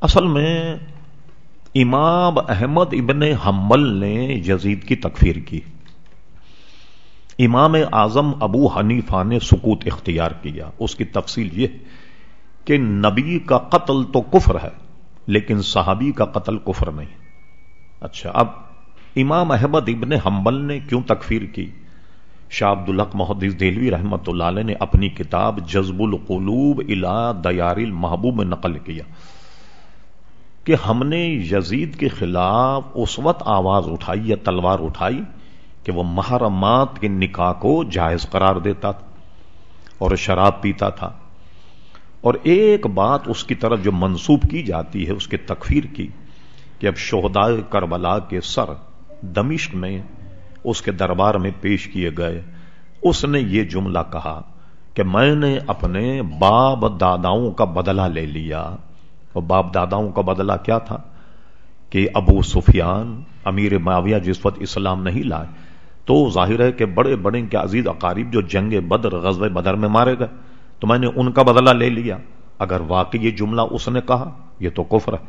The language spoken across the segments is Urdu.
اصل میں امام احمد ابن حمل نے یزید کی تکفیر کی۔ امام اعظم ابو حنیفہ نے سکوت اختیار کیا۔ اس کی تفصیل یہ کہ نبی کا قتل تو کفر ہے، لیکن صحابی کا قتل کفر نہیں۔ اچھا اب امام احمد ابن حنبل نے کیوں تکفیر کی؟ شاہ عبد الحق محدث دہلوی رحمت اللہ علیہ نے اپنی کتاب جذب القلوب الا دیار المحبوب میں نقل کیا۔ کہ ہم نے یزید کے خلاف اس وقت آواز اٹھائی یا تلوار اٹھائی کہ وہ محرمات کے نکاح کو جائز قرار دیتا تھا اور شراب پیتا تھا۔ اور ایک بات اس کی طرف جو منسوب کی جاتی ہے، اس کے تکفیر کی کہ اب شہداء کربلا کے سر دمشق میں اس کے دربار میں پیش کیے گئے۔ اس نے یہ جملہ کہا کہ میں نے اپنے باپ داداؤں کا بدلہ لے لیا۔ اور باپ داداؤں کا بدلہ کیا تھا کہ ابو سفیان امیر معاویہ جس وقت اسلام نہیں لائے تو ظاہر ہے کہ بڑے بڑے کے عزیز اقارب جو جنگ بدر غزب بدر میں مارے گئے۔ تو میں نے ان کا بدلہ لے لیا۔ اگر واقعی یہ جملہ اس نے کہا، یہ تو کفر ہے۔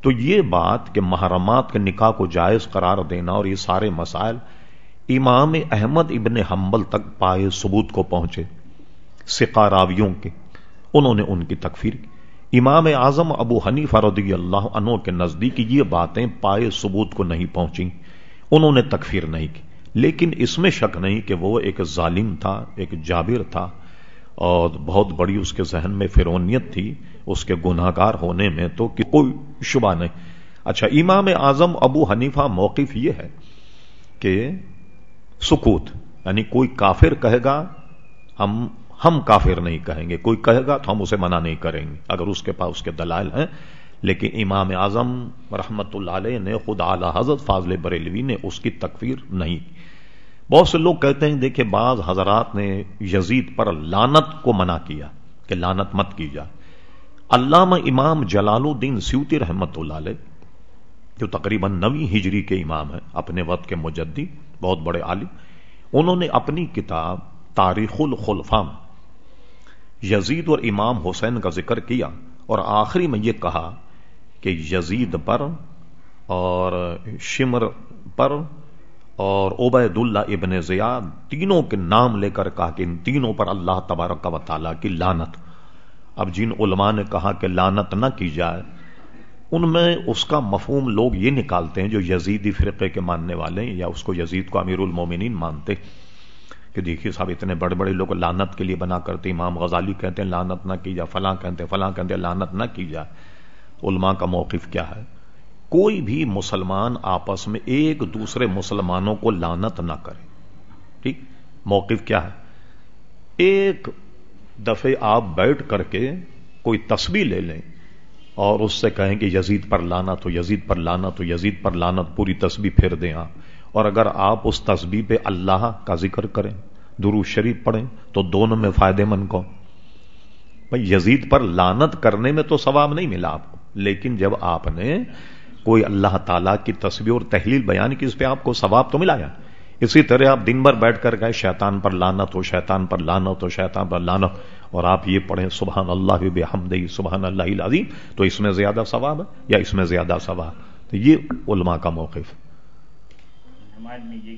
تو یہ بات کہ محرمات کے نکاح کو جائز قرار دینا اور یہ سارے مسائل امام احمد ابن حنبل تک پائے ثبوت کو پہنچے سکا راویوں کے۔ انہوں نے ان کی تکفیر کی۔ امام اعظم ابو حنیفہ رضی اللہ عنہ کے نزدیک یہ باتیں پائے ثبوت کو نہیں پہنچی انہوں نے تکفیر نہیں کی۔ لیکن اس میں شک نہیں کہ وہ ایک ظالم تھا، ایک جابر تھا اور بہت بڑی اس کے ذہن میں فرونیت تھی، اس کے گناہگار ہونے میں تو کوئی شبہ نہیں۔ اچھا امام اعظم ابو حنیفہ موقف یہ ہے کہ سکوت یعنی کوئی کافر کہے گا، ہم ہم کافر نہیں کہیں گے۔ کوئی کہے گا تو ہم اسے منع نہیں کریں گے۔ اگر اس کے پاس اس کے دلائل ہیں۔ لیکن امام اعظم رحمت اللہ علیہ نے خود اعلی حضرت فاضل بریلوی نے اس کی تکفیر نہیں بہت سے لوگ کہتے ہیں، دیکھیں بعض حضرات نے یزید پر لانت کو منع کیا کہ لانت مت کی جائے علامہ امام جلال الدین سیوتی رحمت اللہ علیہ، جو تقریباً نوی ہجری کے امام ہیں، اپنے وقت کے مجدی بہت بڑے عالم، انہوں نے اپنی کتاب تاریخ الخلفام یزید اور امام حسین کا ذکر کیا اور آخری میں یہ کہا کہ یزید پر اور شمر پر اور عبید اللہ ابن زیاد تینوں کے نام لے کر کہا کہ ان تینوں پر اللہ تبارک و تعالیٰ کی لانت اب جن علماء نے کہا کہ لانت نہ کی جائے، ان میں اس کا مفہوم لوگ یہ نکالتے ہیں جو یزیدی فرقے کے ماننے والے ہیں یا اس کو یزید کو امیر المومنین مانتے۔ کہ دیکھیے صاحب، اتنے بڑے بڑے لوگ لانت کے لیے بنا کرتے، امام غزالی کہتے ہیں لانت نہ کی جائے فلاں کہتے ہیں فلاں کہتے ہیں لانت نہ کی جائے علماء کا موقف کیا ہے؟ کوئی بھی مسلمان آپس میں ایک دوسرے مسلمانوں کو لانت نہ کرے۔ ٹھیک؟ موقف کیا ہے؟ ایک دفعے آپ بیٹھ کر کے کوئی تصویر لے لیں اور اس سے کہیں کہ یزید پر لانا تو یزید پر لانا تو یزید پر لانت پوری تصویر پھیر دیں آپ۔ اور اگر آپ اس تصویر پہ اللہ کا ذکر کریں درو شریف پڑھیں، تو دونوں میں فائدے مند کو بھائی، یزید پر لانت کرنے میں تو ثواب نہیں ملا آپ کو، لیکن جب آپ نے کوئی اللہ تعالیٰ کی تصویر اور تحلیل بیان کی، اس پہ آپ کو ثواب تو ملا اسی طرح آپ دن بھر بیٹھ کر گئے شیطان پر لانا تو شیطان پر لانا تو شیطان پر لانا اور آپ یہ پڑھیں، سبحان اللہ بحمدی سبحان اللہ العظیم، تو اس میں زیادہ ثواب ہے یا اس میں زیادہ ثواب؟ تو یہ علماء کا موقف سماج میں یہ